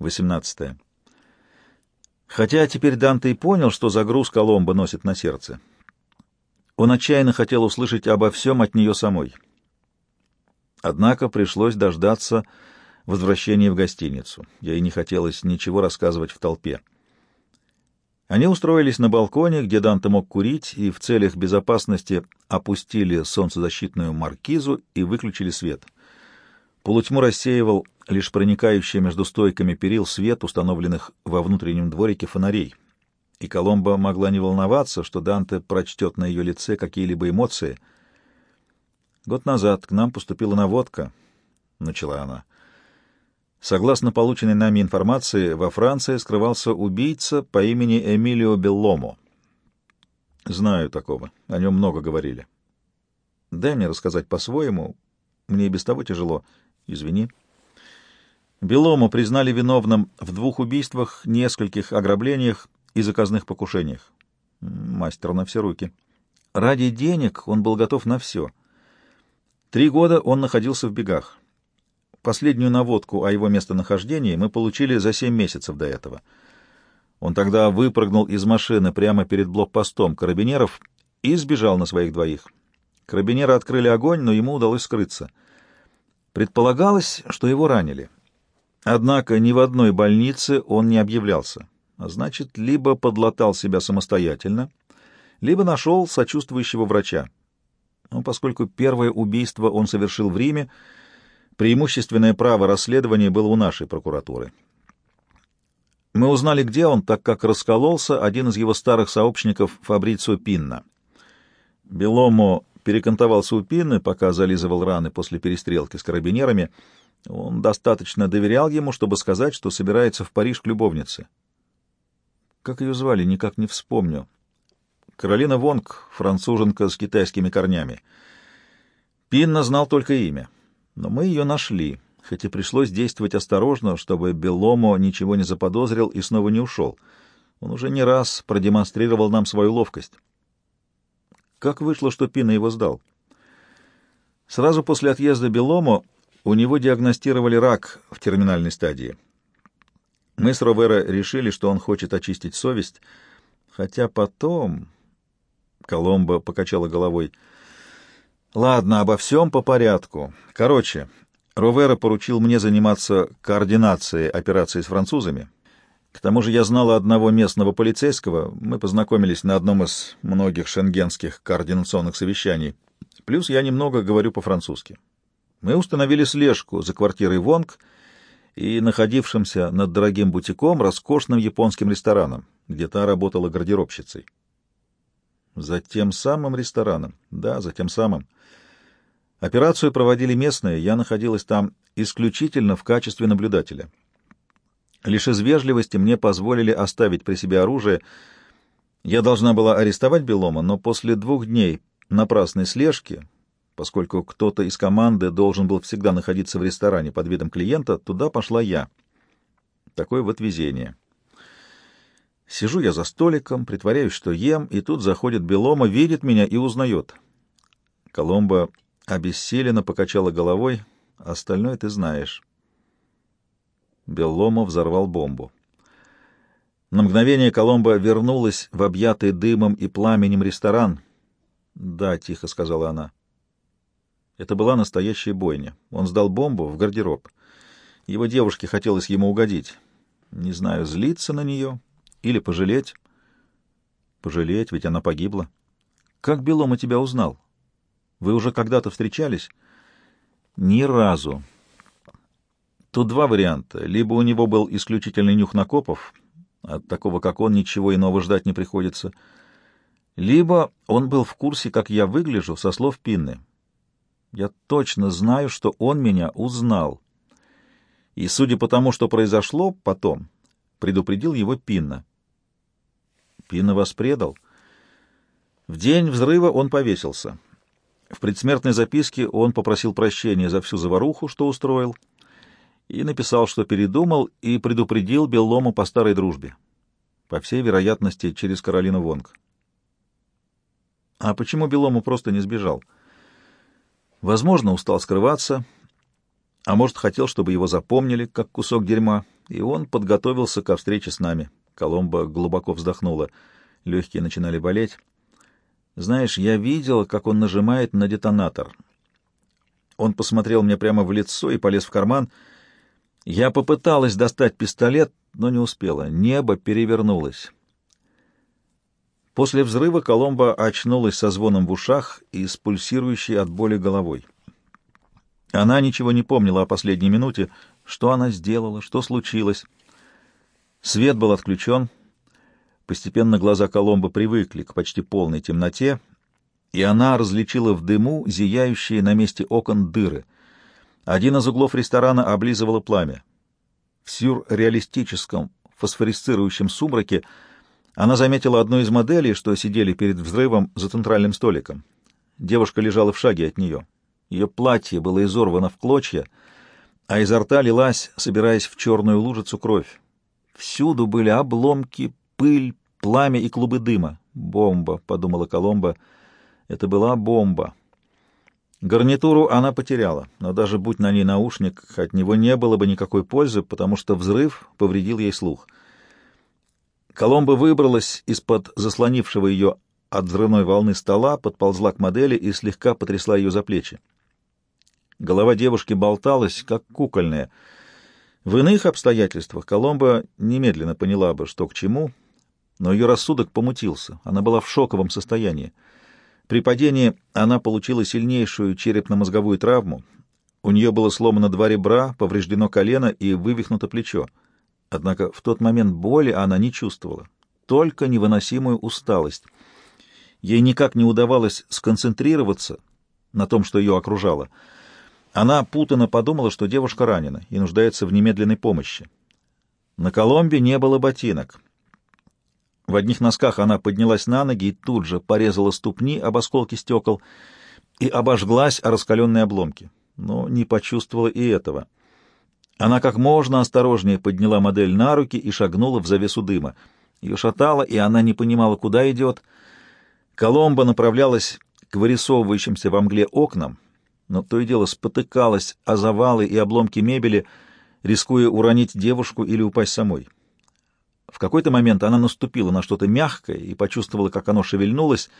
18. Хотя теперь Данте и понял, что загруз Коломбо носит на сердце. Он отчаянно хотел услышать обо всем от нее самой. Однако пришлось дождаться возвращения в гостиницу. Ей не хотелось ничего рассказывать в толпе. Они устроились на балконе, где Данте мог курить, и в целях безопасности опустили солнцезащитную маркизу и выключили свет. Полутьму рассеивал лишь проникающий между стойками перил свет, установленных во внутреннем дворике фонарей. И Коломба могла не волноваться, что Данте прочтет на ее лице какие-либо эмоции. «Год назад к нам поступила наводка», — начала она. Согласно полученной нами информации, во Франции скрывался убийца по имени Эмилио Белломо. Знаю такого, о нем много говорили. Дай мне рассказать по-своему, мне и без того тяжело. Извини. Белому признали виновным в двух убийствах, нескольких ограблениях и заказных покушениях. Мастер на все руки. Ради денег он был готов на все. Три года он находился в бегах. Последнюю наводку о его местонахождении мы получили за семь месяцев до этого. Он тогда выпрыгнул из машины прямо перед блокпостом карабинеров и сбежал на своих двоих. Карабинеры открыли огонь, но ему удалось скрыться. Предполагалось, что его ранили. Однако ни в одной больнице он не объявлялся. А значит, либо подлатал себя самостоятельно, либо нашел сочувствующего врача. Но поскольку первое убийство он совершил в Риме, Преимущественное право расследования было у нашей прокуратуры. Мы узнали, где он, так как раскололся один из его старых сообщников Фабрицио Пинна. Беломо перекантовался у Пинны, пока зализывал раны после перестрелки с карабинерами. Он достаточно доверял ему, чтобы сказать, что собирается в Париж к любовнице. Как ее звали, никак не вспомню. Каролина Вонг, француженка с китайскими корнями. Пинна знал только имя. Но мы ее нашли, хоть и пришлось действовать осторожно, чтобы Беломо ничего не заподозрил и снова не ушел. Он уже не раз продемонстрировал нам свою ловкость. Как вышло, что Пина его сдал? Сразу после отъезда Беломо у него диагностировали рак в терминальной стадии. Мы с Ровера решили, что он хочет очистить совесть, хотя потом... Коломбо покачала головой — Ладно, обо всем по порядку. Короче, Ровера поручил мне заниматься координацией операции с французами. К тому же я знала одного местного полицейского, мы познакомились на одном из многих шенгенских координационных совещаний. Плюс я немного говорю по-французски. Мы установили слежку за квартирой Вонг и находившимся над дорогим бутиком роскошным японским рестораном, где та работала гардеробщицей. За тем самым рестораном. Да, за тем самым. Операцию проводили местные, я находилась там исключительно в качестве наблюдателя. Лишь из вежливости мне позволили оставить при себе оружие. Я должна была арестовать Белома, но после двух дней напрасной слежки, поскольку кто-то из команды должен был всегда находиться в ресторане под видом клиента, туда пошла я. Такое вот везение. Сижу я за столиком, притворяюсь, что ем, и тут заходит Белома, видит меня и узнает. Коломбо обессиленно покачала головой. Остальное ты знаешь. Белломо взорвал бомбу. На мгновение Коломбо вернулась в объятый дымом и пламенем ресторан. «Да», — тихо сказала она. Это была настоящая бойня. Он сдал бомбу в гардероб. Его девушке хотелось ему угодить. Не знаю, злиться на нее или пожалеть. Пожалеть, ведь она погибла. Как Белома тебя узнал? Вы уже когда-то встречались? Ни разу. Тут два варианта. Либо у него был исключительный нюх на копов, от такого, как он, ничего иного ждать не приходится, либо он был в курсе, как я выгляжу, со слов Пинны. Я точно знаю, что он меня узнал. И, судя по тому, что произошло потом, предупредил его Пинна. Пинна вас предал. В день взрыва он повесился. В предсмертной записке он попросил прощения за всю заваруху, что устроил, и написал, что передумал и предупредил Беллому по старой дружбе. По всей вероятности, через Каролину Вонг. А почему Белому просто не сбежал? Возможно, устал скрываться, а может, хотел, чтобы его запомнили, как кусок дерьма, и он подготовился ко встрече с нами. Коломба глубоко вздохнула. Легкие начинали болеть. Знаешь, я видела, как он нажимает на детонатор. Он посмотрел мне прямо в лицо и полез в карман. Я попыталась достать пистолет, но не успела. Небо перевернулось. После взрыва Коломба очнулась со звоном в ушах и с пульсирующей от боли головой. Она ничего не помнила о последней минуте, что она сделала, что случилось. Свет был отключен. Постепенно глаза Коломбы привыкли к почти полной темноте, и она различила в дыму зияющие на месте окон дыры. Один из углов ресторана облизывало пламя. В сюрреалистическом фосфорисцирующем сумраке она заметила одну из моделей, что сидели перед взрывом за центральным столиком. Девушка лежала в шаге от нее. Ее платье было изорвано в клочья, а изо рта лилась, собираясь в черную лужицу, кровь. Всюду были обломки, пыль, пламя и клубы дыма. «Бомба», — подумала Коломба, — «это была бомба». Гарнитуру она потеряла, но даже будь на ней наушник, от него не было бы никакой пользы, потому что взрыв повредил ей слух. Коломба выбралась из-под заслонившего ее от взрывной волны стола, подползла к модели и слегка потрясла ее за плечи. Голова девушки болталась, как кукольная. В иных обстоятельствах Коломба немедленно поняла бы, что к чему, но ее рассудок помутился. Она была в шоковом состоянии. При падении она получила сильнейшую черепно-мозговую травму. У нее было сломано два ребра, повреждено колено и вывихнуто плечо. Однако в тот момент боли она не чувствовала, только невыносимую усталость. Ей никак не удавалось сконцентрироваться на том, что ее окружало — она путанно подумала, что девушка ранена и нуждается в немедленной помощи. На Коломбе не было ботинок. В одних носках она поднялась на ноги и тут же порезала ступни об осколки стекол и обожглась о раскаленные обломки, но не почувствовала и этого. Она как можно осторожнее подняла модель на руки и шагнула в завесу дыма. Ее шатало, и она не понимала, куда идет. Коломба направлялась к вырисовывающимся во мгле окнам — но то и дело спотыкалась о завалы и обломки мебели, рискуя уронить девушку или упасть самой. В какой-то момент она наступила на что-то мягкое и почувствовала, как оно шевельнулось.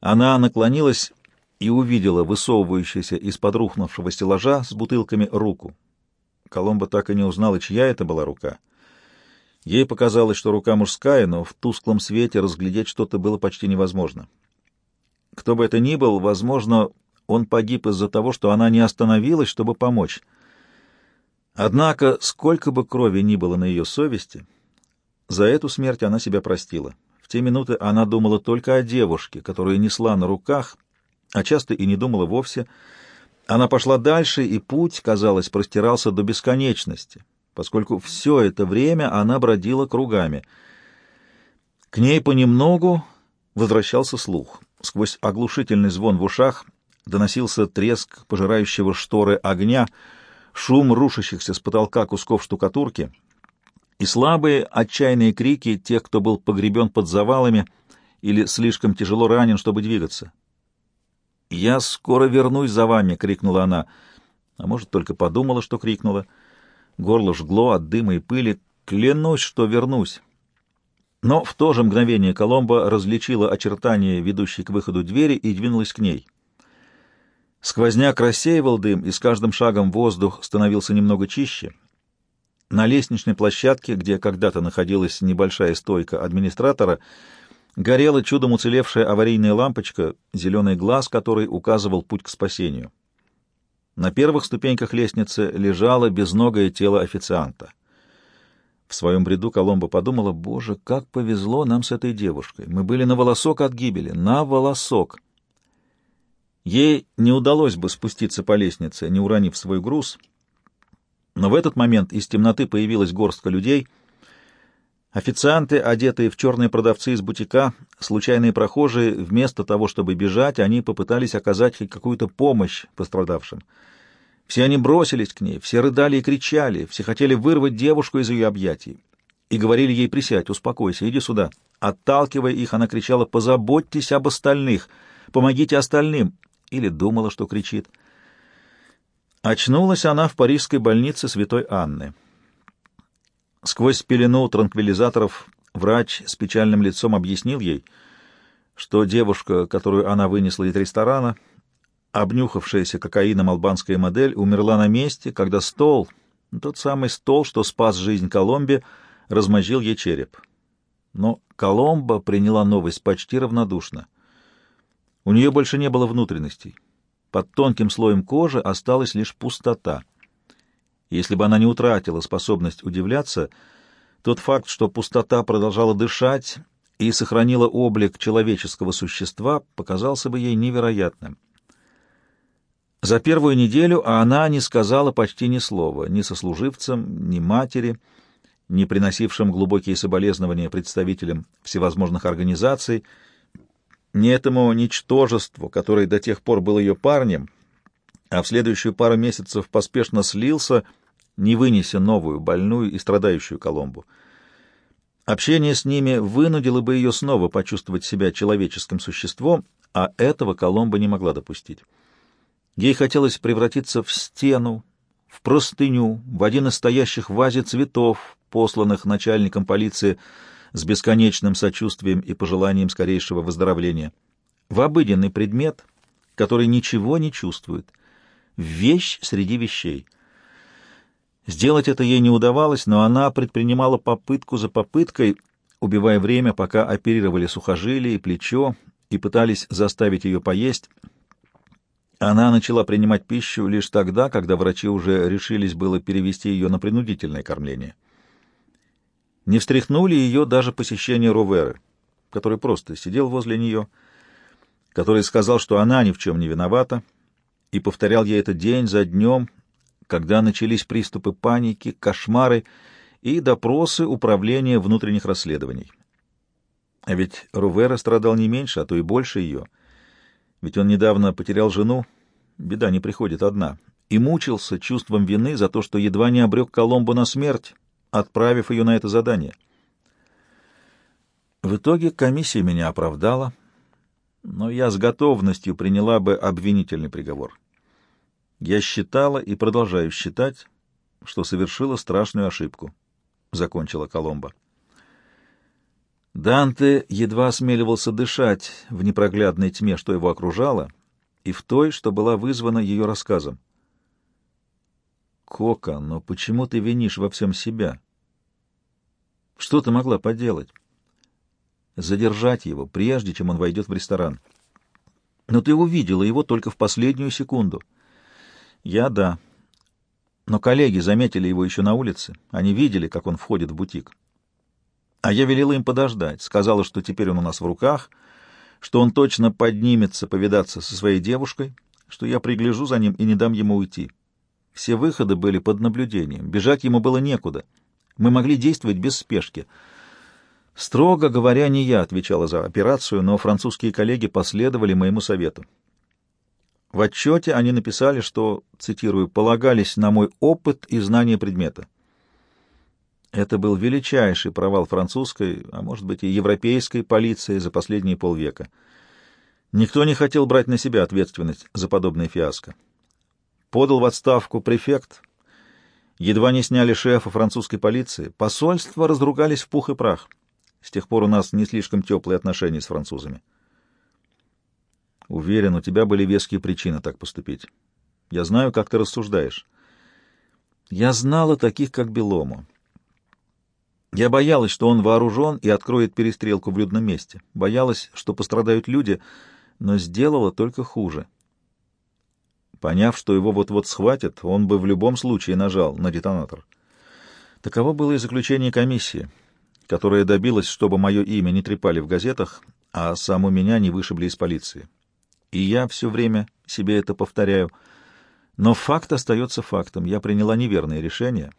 Она наклонилась и увидела высовывающуюся из-под рухнувшего стеллажа с бутылками руку. Коломба так и не узнала, чья это была рука. Ей показалось, что рука мужская, но в тусклом свете разглядеть что-то было почти невозможно. Кто бы это ни был, возможно, он погиб из-за того, что она не остановилась, чтобы помочь. Однако, сколько бы крови ни было на ее совести, за эту смерть она себя простила. В те минуты она думала только о девушке, которую несла на руках, а часто и не думала вовсе. Она пошла дальше, и путь, казалось, простирался до бесконечности, поскольку все это время она бродила кругами. К ней понемногу возвращался слух. Сквозь оглушительный звон в ушах — доносился треск пожирающего шторы огня, шум рушащихся с потолка кусков штукатурки и слабые отчаянные крики тех, кто был погребен под завалами или слишком тяжело ранен, чтобы двигаться. «Я скоро вернусь за вами!» — крикнула она. А может, только подумала, что крикнула. Горло жгло от дыма и пыли. «Клянусь, что вернусь!» Но в то же мгновение Коломба различила очертания, ведущей к выходу двери, и двинулась к ней. Сквозняк рассеивал дым, и с каждым шагом воздух становился немного чище. На лестничной площадке, где когда-то находилась небольшая стойка администратора, горела чудом уцелевшая аварийная лампочка, зеленый глаз которой указывал путь к спасению. На первых ступеньках лестницы лежало безногое тело официанта. В своем бреду Коломбо подумала, «Боже, как повезло нам с этой девушкой! Мы были на волосок от гибели, на волосок!» Ей не удалось бы спуститься по лестнице, не уронив свой груз, но в этот момент из темноты появилась горстка людей. Официанты, одетые в черные продавцы из бутика, случайные прохожие, вместо того, чтобы бежать, они попытались оказать хоть какую-то помощь пострадавшим. Все они бросились к ней, все рыдали и кричали, все хотели вырвать девушку из ее объятий и говорили ей «присядь, успокойся, иди сюда». Отталкивая их, она кричала «позаботьтесь об остальных, помогите остальным» или думала, что кричит. Очнулась она в парижской больнице Святой Анны. Сквозь пелену транквилизаторов врач с печальным лицом объяснил ей, что девушка, которую она вынесла из ресторана, обнюхавшаяся кокаином албанская модель, умерла на месте, когда стол, тот самый стол, что спас жизнь Коломбе, размозжил ей череп. Но Коломба приняла новость почти равнодушно. У нее больше не было внутренностей. Под тонким слоем кожи осталась лишь пустота. Если бы она не утратила способность удивляться, тот факт, что пустота продолжала дышать и сохранила облик человеческого существа, показался бы ей невероятным. За первую неделю она не сказала почти ни слова ни сослуживцам, ни матери, ни приносившим глубокие соболезнования представителям всевозможных организаций, ни этому ничтожеству, которое до тех пор был ее парнем, а в следующую пару месяцев поспешно слился — не вынеся новую, больную и страдающую Коломбу. Общение с ними вынудило бы ее снова почувствовать себя человеческим существом, а этого Коломба не могла допустить. Ей хотелось превратиться в стену, в простыню, в один из стоящих в вазе цветов, посланных начальником полиции с бесконечным сочувствием и пожеланием скорейшего выздоровления, в обыденный предмет, который ничего не чувствует, в вещь среди вещей — Сделать это ей не удавалось, но она предпринимала попытку за попыткой, убивая время, пока оперировали сухожилие и плечо и пытались заставить ее поесть. Она начала принимать пищу лишь тогда, когда врачи уже решились было перевести ее на принудительное кормление. Не встряхнули ее даже посещение Роверы, который просто сидел возле нее, который сказал, что она ни в чем не виновата, и повторял ей это день за днем, когда начались приступы паники, кошмары и допросы Управления внутренних расследований. А ведь Рувера страдал не меньше, а то и больше ее. Ведь он недавно потерял жену, беда не приходит одна, и мучился чувством вины за то, что едва не обрек Коломбу на смерть, отправив ее на это задание. В итоге комиссия меня оправдала, но я с готовностью приняла бы обвинительный приговор. Я считала и продолжаю считать, что совершила страшную ошибку, — закончила Коломба. Данте едва осмеливался дышать в непроглядной тьме, что его окружало, и в той, что была вызвана ее рассказом. «Кока, но почему ты винишь во всем себя? Что ты могла поделать? Задержать его, прежде чем он войдет в ресторан. Но ты увидела его только в последнюю секунду». Я — да. Но коллеги заметили его еще на улице. Они видели, как он входит в бутик. А я велела им подождать. Сказала, что теперь он у нас в руках, что он точно поднимется повидаться со своей девушкой, что я пригляжу за ним и не дам ему уйти. Все выходы были под наблюдением. Бежать ему было некуда. Мы могли действовать без спешки. Строго говоря, не я отвечала за операцию, но французские коллеги последовали моему совету. В отчете они написали, что, цитирую, «полагались на мой опыт и знание предмета». Это был величайший провал французской, а может быть и европейской полиции за последние полвека. Никто не хотел брать на себя ответственность за подобное фиаско. Подал в отставку префект, едва не сняли шефа французской полиции, посольства разругались в пух и прах. С тех пор у нас не слишком теплые отношения с французами. Уверен, у тебя были веские причины так поступить. Я знаю, как ты рассуждаешь. Я знала таких, как Белому. Я боялась, что он вооружен и откроет перестрелку в людном месте. Боялась, что пострадают люди, но сделала только хуже. Поняв, что его вот-вот схватят, он бы в любом случае нажал на детонатор. Таково было и заключение комиссии, которая добилась, чтобы мое имя не трепали в газетах, а саму меня не вышибли из полиции и я все время себе это повторяю. Но факт остается фактом. Я приняла неверное решение,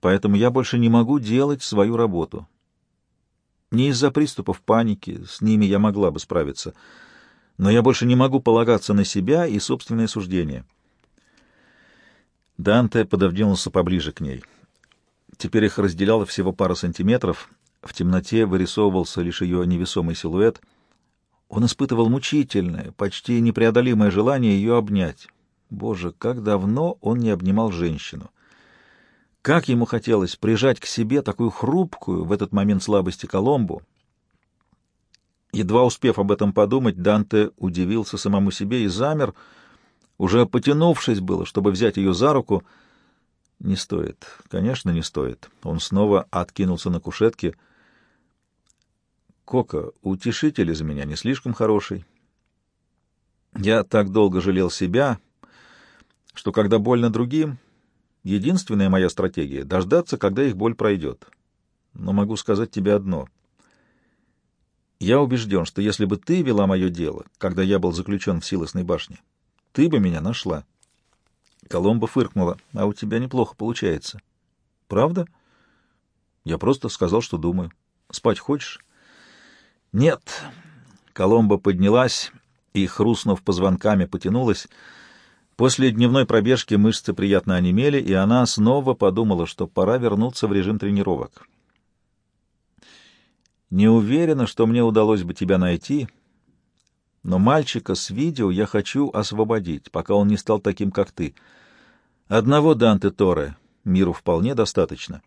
поэтому я больше не могу делать свою работу. Не из-за приступов паники, с ними я могла бы справиться, но я больше не могу полагаться на себя и собственное суждение. Данте пододвинулся поближе к ней. Теперь их разделяло всего пара сантиметров. В темноте вырисовывался лишь ее невесомый силуэт — он испытывал мучительное, почти непреодолимое желание ее обнять. Боже, как давно он не обнимал женщину! Как ему хотелось прижать к себе такую хрупкую в этот момент слабости Коломбу. Едва успев об этом подумать, Данте удивился самому себе и замер, уже потянувшись было, чтобы взять ее за руку. Не стоит, конечно, не стоит. Он снова откинулся на кушетке. Кока, утешитель из меня не слишком хороший. Я так долго жалел себя, что когда больно другим, единственная моя стратегия — дождаться, когда их боль пройдет. Но могу сказать тебе одно. Я убежден, что если бы ты вела мое дело, когда я был заключен в Силосной башне, ты бы меня нашла. Коломба фыркнула. А у тебя неплохо получается. Правда? Я просто сказал, что думаю. Спать хочешь? Нет. Коломба поднялась и, хрустнув позвонками, потянулась. После дневной пробежки мышцы приятно онемели, и она снова подумала, что пора вернуться в режим тренировок. «Не уверена, что мне удалось бы тебя найти, но мальчика с видео я хочу освободить, пока он не стал таким, как ты. Одного Данте Торе миру вполне достаточно».